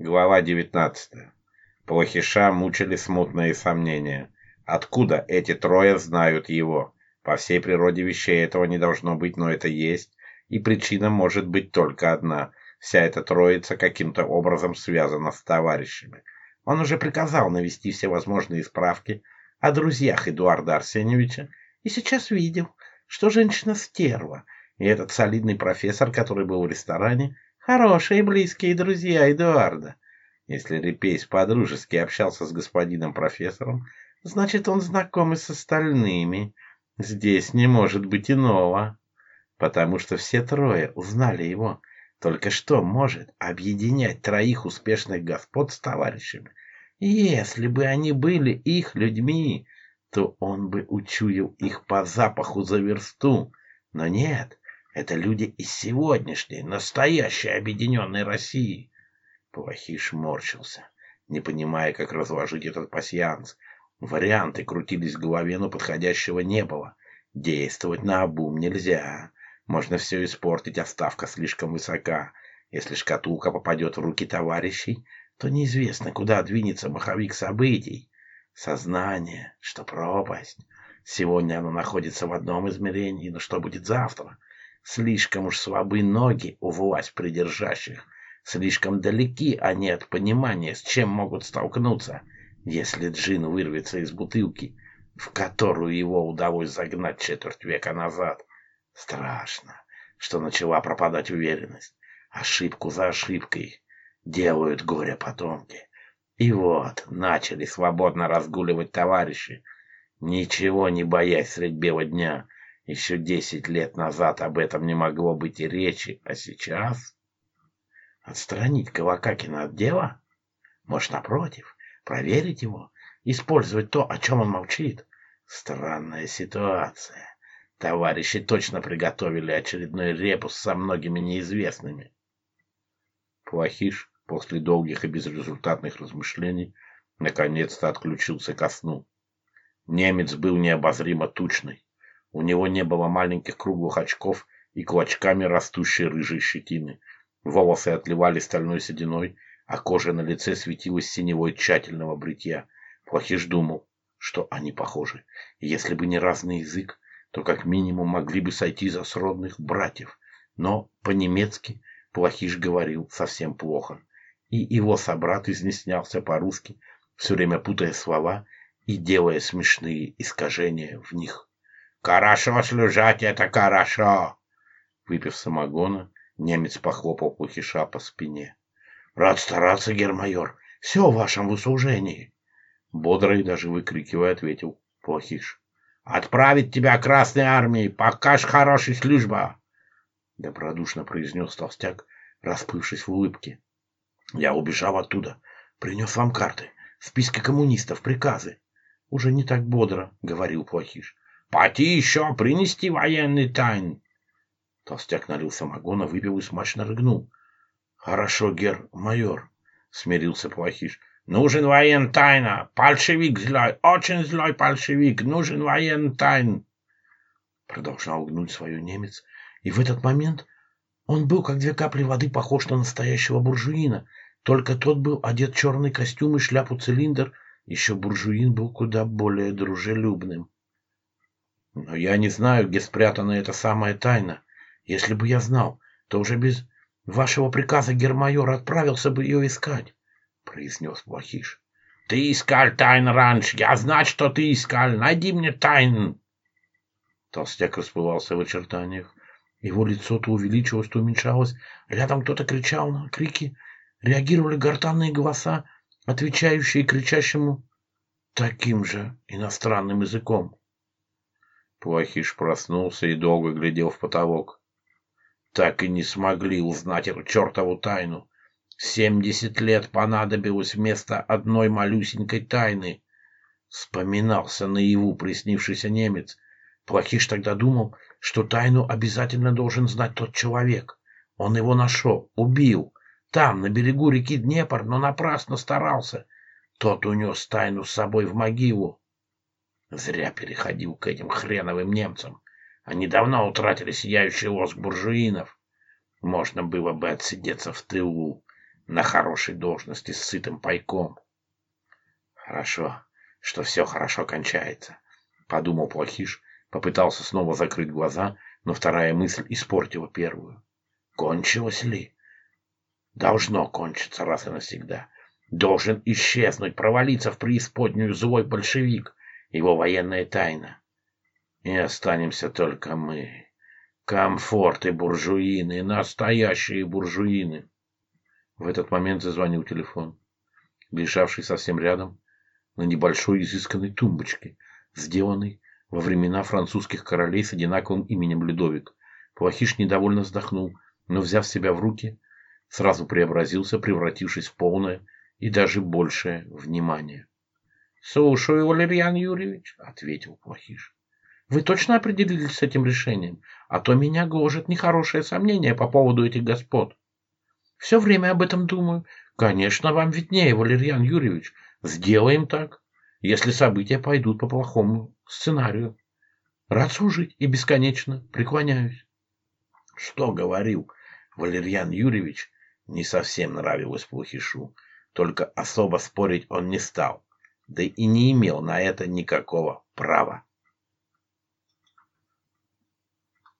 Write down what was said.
Глава 19. Плохиша мучили смутные сомнения. Откуда эти трое знают его? По всей природе вещей этого не должно быть, но это есть, и причина может быть только одна. Вся эта троица каким-то образом связана с товарищами. Он уже приказал навести все возможные справки о друзьях Эдуарда Арсеньевича, и сейчас видел, что женщина стерва, и этот солидный профессор, который был в ресторане, Хорошие и близкие друзья Эдуарда. Если Репейс по-дружески общался с господином профессором, значит, он знаком и с остальными. Здесь не может быть иного, потому что все трое узнали его. Только что может объединять троих успешных господ с товарищами? Если бы они были их людьми, то он бы учуял их по запаху за версту. Но нет, это люди из сегодняшней, настоящей объединенной России. Плохиш морщился, не понимая, как разложить этот пасьянс. Варианты крутились в голове, но подходящего не было. Действовать на обум нельзя. Можно все испортить, а ставка слишком высока. Если шкатулка попадет в руки товарищей, то неизвестно, куда двинется маховик событий. Сознание, что пропасть. Сегодня оно находится в одном измерении, но что будет завтра? — Слишком уж слабы ноги у власть придержащих, слишком далеки они от понимания, с чем могут столкнуться, если джин вырвется из бутылки, в которую его удалось загнать четверть века назад. Страшно, что начала пропадать уверенность. Ошибку за ошибкой делают горе-потомки. И вот, начали свободно разгуливать товарищи, ничего не боясь средь бела дня, еще десять лет назад об этом не могло быть и речи, а сейчас... Отстранить Кавакакина от дела? Может, напротив, проверить его, использовать то, о чем он молчит? Странная ситуация. Товарищи точно приготовили очередной репус со многими неизвестными. Плохиш после долгих и безрезультатных размышлений наконец-то отключился ко сну. Немец был необозримо тучный. У него не было маленьких круглых очков и клочками растущей рыжей щетины. Волосы отливали стальной сединой, а кожа на лице светилась синевой тщательного бритья. Плохиш думал, что они похожи. и Если бы не разный язык, то как минимум могли бы сойти за сродных братьев. Но по-немецки Плохиш говорил совсем плохо. И его собрат изнеснялся по-русски, все время путая слова и делая смешные искажения в них. «Хорошо, служать это хорошо!» Выпив самогона, немец похлопал Пухиша по спине. «Рад стараться, гермайор. Все в вашем услужении!» Бодро и даже выкрикивая ответил Плохиш. «Отправить тебя Красной Армии! Покаж хорошая служба!» Добродушно произнес толстяк, расплывшись в улыбке. «Я убежал оттуда. Принес вам карты, списки коммунистов, приказы». «Уже не так бодро», — говорил Плохиш. Поти еще принести военный тайн. Толстяк налил самогона, выпил и смачно рыгнул. Хорошо, гер, майор, смирился Плохиш. Нужен воен тайна. Пальшевик злой, очень злой пальшевик. Нужен воен тайн. Продолжал гнуть свою немец. И в этот момент он был, как две капли воды, похож на настоящего буржуина. Только тот был одет в черный костюм и шляпу-цилиндр. Еще буржуин был куда более дружелюбным. Но я не знаю, где спрятана эта самая тайна. Если бы я знал, то уже без вашего приказа гермайор отправился бы ее искать, — произнес Плохиш. — Ты искал тайн раньше. Я знаю, что ты искал. Найди мне тайн. Толстяк расплывался в очертаниях. Его лицо то увеличилось, то уменьшалось. Рядом кто-то кричал на крики. Реагировали гортанные голоса, отвечающие кричащему таким же иностранным языком. Плохиш проснулся и долго глядел в потолок. Так и не смогли узнать эту чертову тайну. Семьдесят лет понадобилось вместо одной малюсенькой тайны. Вспоминался наяву приснившийся немец. Плохиш тогда думал, что тайну обязательно должен знать тот человек. Он его нашел, убил. Там, на берегу реки Днепр, но напрасно старался. Тот унес тайну с собой в могилу. Зря переходил к этим хреновым немцам. Они давно утратили сияющий лоск буржуинов. Можно было бы отсидеться в тылу на хорошей должности с сытым пайком. Хорошо, что все хорошо кончается, — подумал Плохиш, попытался снова закрыть глаза, но вторая мысль испортила первую. Кончилось ли? Должно кончиться раз и навсегда. Должен исчезнуть, провалиться в преисподнюю злой большевик — его военная тайна. И останемся только мы, комфорты буржуины, настоящие буржуины. В этот момент зазвонил телефон, лежавший совсем рядом, на небольшой изысканной тумбочке, сделанной во времена французских королей с одинаковым именем Людовик. Плохиш недовольно вздохнул, но, взяв себя в руки, сразу преобразился, превратившись в полное и даже большее внимание. Слушаю, Валерьян Юрьевич, ответил Плохиш. Вы точно определились с этим решением? А то меня гложет нехорошее сомнение по поводу этих господ. Все время об этом думаю. Конечно, вам виднее, Валерьян Юрьевич. Сделаем так, если события пойдут по плохому сценарию. Рад служить и бесконечно преклоняюсь. Что говорил Валерьян Юрьевич, не совсем нравилось Плохишу. Только особо спорить он не стал да и не имел на это никакого права.